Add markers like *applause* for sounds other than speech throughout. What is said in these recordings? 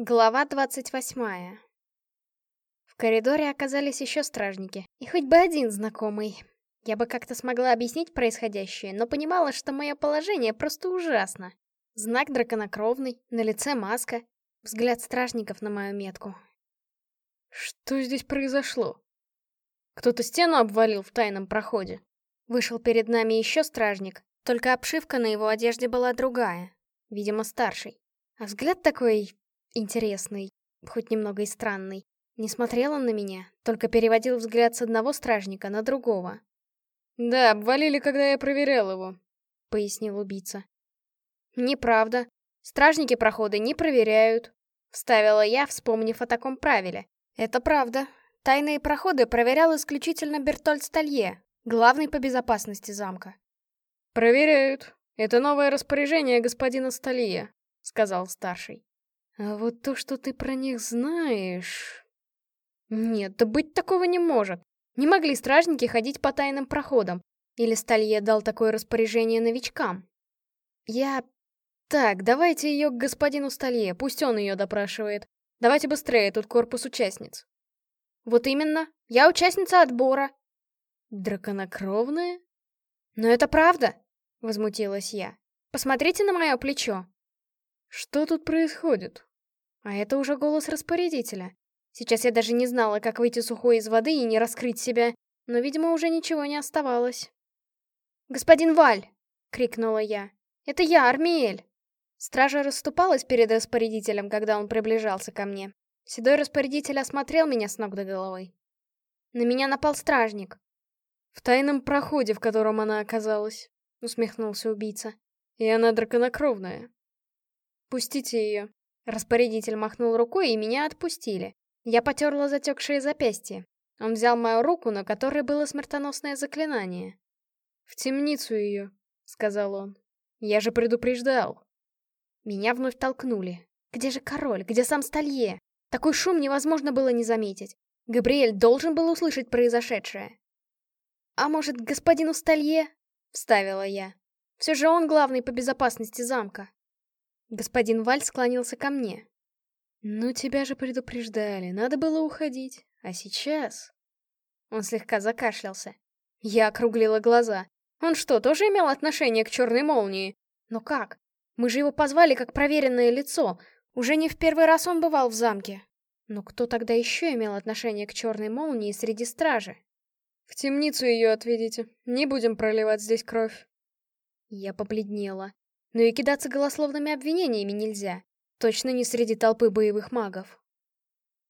Глава двадцать восьмая. В коридоре оказались еще стражники, и хоть бы один знакомый. Я бы как-то смогла объяснить происходящее, но понимала, что мое положение просто ужасно. Знак драконокровный, на лице маска, взгляд стражников на мою метку. Что здесь произошло? Кто-то стену обвалил в тайном проходе. Вышел перед нами еще стражник, только обшивка на его одежде была другая, видимо, старший. А взгляд такой интересный, хоть немного и странный. Не смотрел он на меня, только переводил взгляд с одного стражника на другого. «Да, обвалили, когда я проверял его», — пояснил убийца. «Неправда. Стражники проходы не проверяют», — вставила я, вспомнив о таком правиле. «Это правда. Тайные проходы проверял исключительно Бертольд Сталье, главный по безопасности замка». «Проверяют. Это новое распоряжение господина Сталье», — сказал старший. А вот то, что ты про них знаешь... Нет, да быть такого не может. Не могли стражники ходить по тайным проходам. Или Сталье дал такое распоряжение новичкам. Я... Так, давайте ее к господину Сталье, пусть он ее допрашивает. Давайте быстрее, тут корпус участниц. Вот именно, я участница отбора. Драконокровная? Но это правда, возмутилась я. Посмотрите на мое плечо. Что тут происходит? А это уже голос распорядителя. Сейчас я даже не знала, как выйти сухой из воды и не раскрыть себя, но, видимо, уже ничего не оставалось. «Господин Валь!» — крикнула я. «Это я, Армиэль!» Стража расступалась перед распорядителем, когда он приближался ко мне. Седой распорядитель осмотрел меня с ног до головы. На меня напал стражник. «В тайном проходе, в котором она оказалась», — усмехнулся убийца. «И она драконокровная». «Пустите ее», Распорядитель махнул рукой, и меня отпустили. Я потерла затекшие запястья. Он взял мою руку, на которой было смертоносное заклинание. «В темницу ее», — сказал он. «Я же предупреждал». Меня вновь толкнули. Где же король? Где сам Сталье? Такой шум невозможно было не заметить. Габриэль должен был услышать произошедшее. «А может, господину Сталье?» — вставила я. «Все же он главный по безопасности замка». Господин Валь склонился ко мне. «Ну, тебя же предупреждали, надо было уходить. А сейчас...» Он слегка закашлялся. Я округлила глаза. Он что, тоже имел отношение к черной молнии? Но как? Мы же его позвали как проверенное лицо. Уже не в первый раз он бывал в замке. Но кто тогда еще имел отношение к черной молнии среди стражи? В темницу ее отведите. Не будем проливать здесь кровь. Я побледнела. Но и кидаться голословными обвинениями нельзя. Точно не среди толпы боевых магов.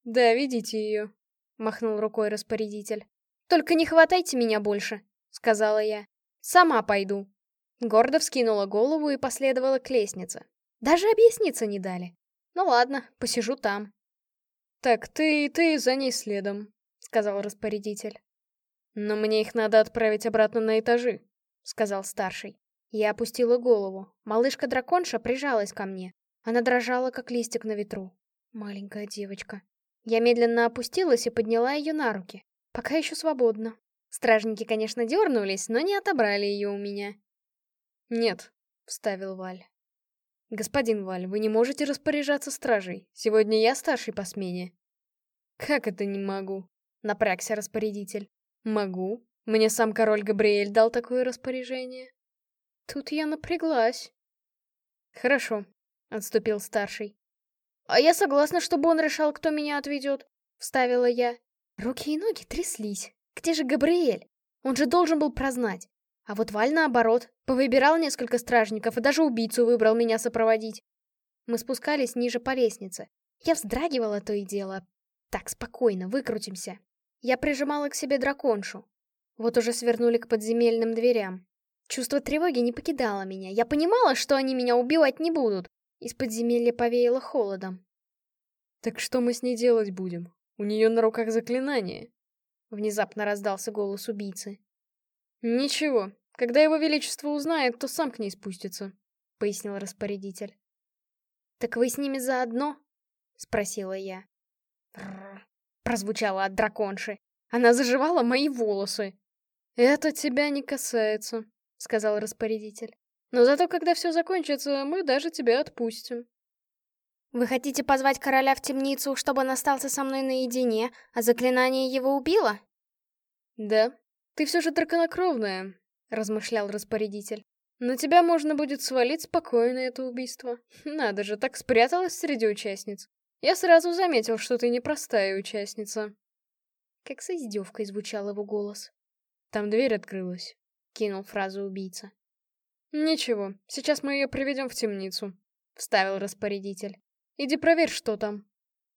«Да, ведите ее», — махнул рукой распорядитель. «Только не хватайте меня больше», — сказала я. «Сама пойду». Гордо вскинула голову и последовала к лестнице. Даже объясниться не дали. Ну ладно, посижу там. «Так, ты и ты за ней следом», — сказал распорядитель. «Но мне их надо отправить обратно на этажи», — сказал старший. Я опустила голову. Малышка-драконша прижалась ко мне. Она дрожала, как листик на ветру. Маленькая девочка. Я медленно опустилась и подняла ее на руки. Пока еще свободно. Стражники, конечно, дернулись, но не отобрали ее у меня. «Нет», — вставил Валь. «Господин Валь, вы не можете распоряжаться стражей. Сегодня я старший по смене». «Как это не могу?» — напрягся распорядитель. «Могу. Мне сам король Габриэль дал такое распоряжение». Тут я напряглась. Хорошо, отступил старший. А я согласна, чтобы он решал, кто меня отведет, вставила я. Руки и ноги тряслись. Где же Габриэль? Он же должен был прознать. А вот Валь наоборот, повыбирал несколько стражников и даже убийцу выбрал меня сопроводить. Мы спускались ниже по лестнице. Я вздрагивала то и дело. Так, спокойно, выкрутимся. Я прижимала к себе драконшу. Вот уже свернули к подземельным дверям. Чувство тревоги не покидало меня. Я понимала, что они меня убивать не будут. Из подземелья повеяло холодом. «Так что мы с ней делать будем? У нее на руках заклинание!» Внезапно раздался голос убийцы. «Ничего, когда его величество узнает, то сам к ней спустится», — пояснил распорядитель. «Так вы с ними заодно?» — спросила я. прозвучало от драконши. Она заживала мои волосы. «Это тебя не касается», — сказал распорядитель. «Но зато, когда все закончится, мы даже тебя отпустим». Вы хотите позвать короля в темницу, чтобы он остался со мной наедине, а заклинание его убило? Да, ты все же драконокровная, размышлял распорядитель. На тебя можно будет свалить спокойно это убийство. *laughs* Надо же, так спряталась среди участниц. Я сразу заметил, что ты непростая участница. Как с издевкой звучал его голос. Там дверь открылась, кинул фразу убийца. Ничего, сейчас мы ее приведем в темницу, вставил распорядитель. Иди проверь, что там.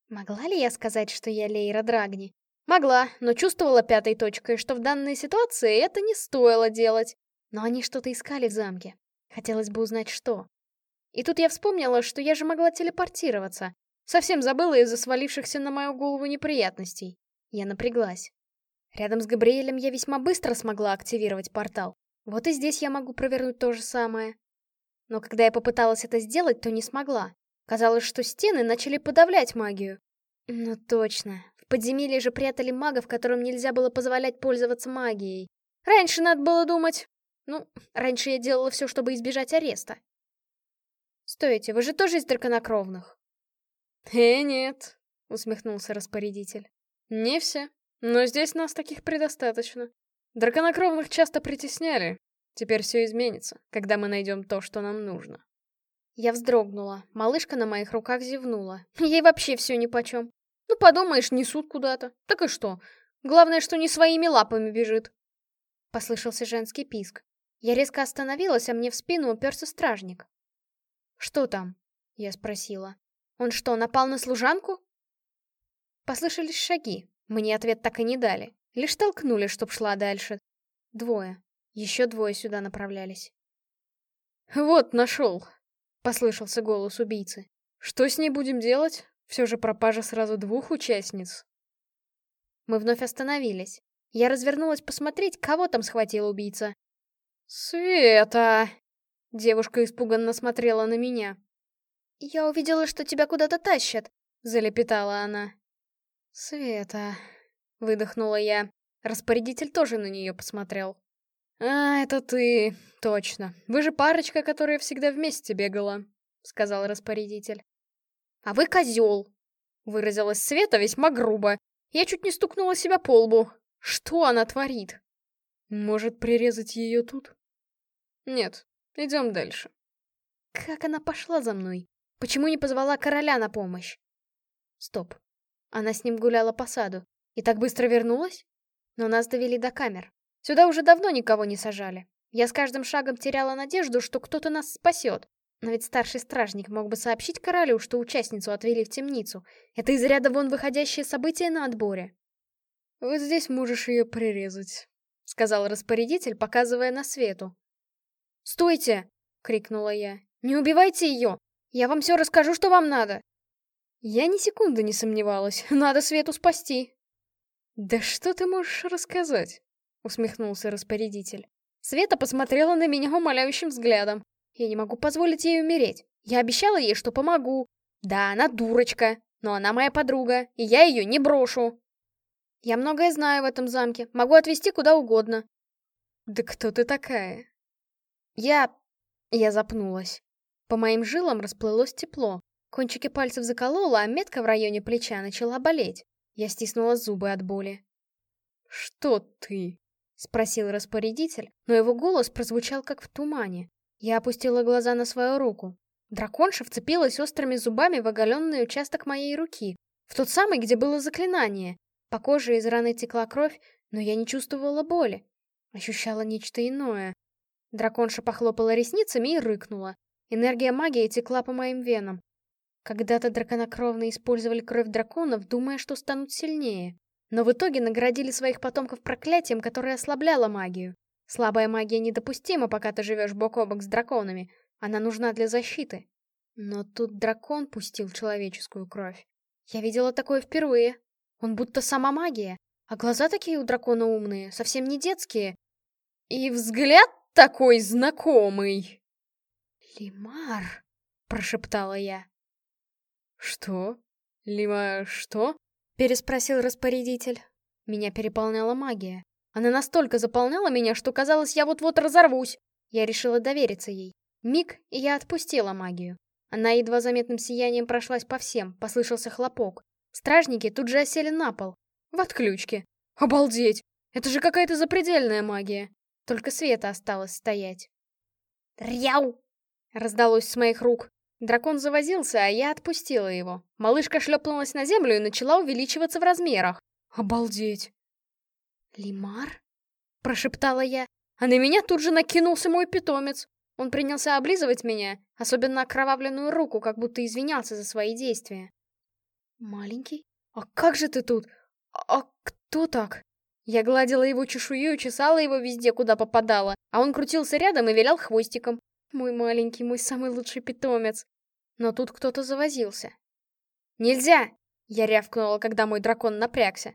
Могла ли я сказать, что я Лейра Драгни? Могла, но чувствовала пятой точкой, что в данной ситуации это не стоило делать. Но они что-то искали в замке. Хотелось бы узнать, что. И тут я вспомнила, что я же могла телепортироваться. Совсем забыла из-за свалившихся на мою голову неприятностей. Я напряглась. Рядом с Габриэлем я весьма быстро смогла активировать портал. Вот и здесь я могу провернуть то же самое. Но когда я попыталась это сделать, то не смогла. Казалось, что стены начали подавлять магию. Ну точно. В подземелье же прятали магов, которым нельзя было позволять пользоваться магией. Раньше надо было думать. Ну, раньше я делала все, чтобы избежать ареста. Стойте, вы же тоже из драконокровных? Э, нет, усмехнулся распорядитель. Не все, но здесь нас таких предостаточно. Драконокровных часто притесняли. Теперь все изменится, когда мы найдем то, что нам нужно. Я вздрогнула. Малышка на моих руках зевнула. Ей вообще все нипочем. Ну, подумаешь, несут куда-то. Так и что? Главное, что не своими лапами бежит. Послышался женский писк. Я резко остановилась, а мне в спину уперся стражник. «Что там?» — я спросила. «Он что, напал на служанку?» Послышались шаги. Мне ответ так и не дали. Лишь толкнули, чтоб шла дальше. Двое. Еще двое сюда направлялись. «Вот, нашел!» — послышался голос убийцы. «Что с ней будем делать? Все же пропажа сразу двух участниц». Мы вновь остановились. Я развернулась посмотреть, кого там схватил убийца. «Света!» Девушка испуганно смотрела на меня. «Я увидела, что тебя куда-то тащат», — залепетала она. «Света...» — выдохнула я. Распорядитель тоже на нее посмотрел. «А, это ты, точно. Вы же парочка, которая всегда вместе бегала», — сказал распорядитель. «А вы козел!» — выразилась Света весьма грубо. Я чуть не стукнула себя по лбу. Что она творит? Может, прирезать ее тут? Нет, идем дальше. Как она пошла за мной? Почему не позвала короля на помощь? Стоп. Она с ним гуляла по саду. И так быстро вернулась? Но нас довели до камер. Сюда уже давно никого не сажали. Я с каждым шагом теряла надежду, что кто-то нас спасет. Но ведь старший стражник мог бы сообщить королю, что участницу отвели в темницу. Это из ряда вон выходящее событие на отборе. «Вот здесь можешь ее прирезать», — сказал распорядитель, показывая на свету. «Стойте!» — крикнула я. «Не убивайте ее! Я вам все расскажу, что вам надо!» Я ни секунды не сомневалась. *laughs* Надо Свету спасти. «Да что ты можешь рассказать?» — усмехнулся распорядитель. Света посмотрела на меня умоляющим взглядом. Я не могу позволить ей умереть. Я обещала ей, что помогу. Да, она дурочка, но она моя подруга, и я ее не брошу. Я многое знаю в этом замке, могу отвезти куда угодно. Да кто ты такая? Я... Я запнулась. По моим жилам расплылось тепло. Кончики пальцев заколола, а метка в районе плеча начала болеть. Я стиснула зубы от боли. «Что ты?» — спросил распорядитель, но его голос прозвучал как в тумане. Я опустила глаза на свою руку. Драконша вцепилась острыми зубами в оголенный участок моей руки, в тот самый, где было заклинание. По коже из раны текла кровь, но я не чувствовала боли. Ощущала нечто иное. Драконша похлопала ресницами и рыкнула. Энергия магии текла по моим венам. Когда-то драконокровные использовали кровь драконов, думая, что станут сильнее. Но в итоге наградили своих потомков проклятием, которое ослабляло магию. Слабая магия недопустима, пока ты живешь бок о бок с драконами. Она нужна для защиты. Но тут дракон пустил человеческую кровь. Я видела такое впервые. Он будто сама магия. А глаза такие у дракона умные, совсем не детские. И взгляд такой знакомый. «Лимар», — прошептала я. «Что? Лима что?» — переспросил распорядитель. Меня переполняла магия. Она настолько заполняла меня, что казалось, я вот-вот разорвусь. Я решила довериться ей. Миг, и я отпустила магию. Она едва заметным сиянием прошлась по всем, послышался хлопок. Стражники тут же осели на пол. В отключке. Обалдеть! Это же какая-то запредельная магия. Только Света осталось стоять. «Ряу!» — раздалось с моих рук. Дракон завозился, а я отпустила его. Малышка шлепнулась на землю и начала увеличиваться в размерах. Обалдеть! «Лимар?» — прошептала я, а на меня тут же накинулся мой питомец. Он принялся облизывать меня, особенно окровавленную руку, как будто извинялся за свои действия. «Маленький? А как же ты тут? А, кто так?» Я гладила его чешую и чесала его везде, куда попадала, а он крутился рядом и вилял хвостиком. Мой маленький, мой самый лучший питомец. Но тут кто-то завозился. «Нельзя!» — я рявкнула, когда мой дракон напрягся.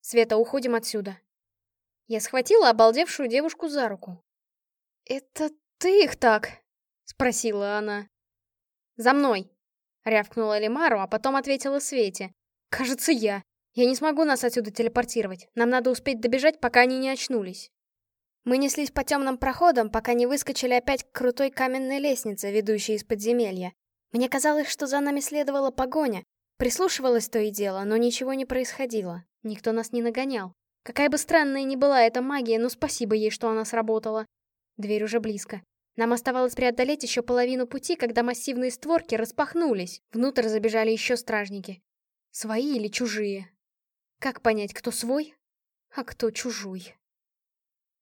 «Света, уходим отсюда!» Я схватила обалдевшую девушку за руку. «Это ты их так?» — спросила она. «За мной!» — рявкнула Лимару, а потом ответила Свете. «Кажется, я. Я не смогу нас отсюда телепортировать. Нам надо успеть добежать, пока они не очнулись». Мы неслись по темным проходам, пока не выскочили опять к крутой каменной лестнице, ведущей из подземелья. Мне казалось, что за нами следовала погоня. Прислушивалась то и дело, но ничего не происходило. Никто нас не нагонял. Какая бы странная ни была эта магия, но спасибо ей, что она сработала. Дверь уже близко. Нам оставалось преодолеть еще половину пути, когда массивные створки распахнулись. Внутрь забежали еще стражники. Свои или чужие? Как понять, кто свой, а кто чужой?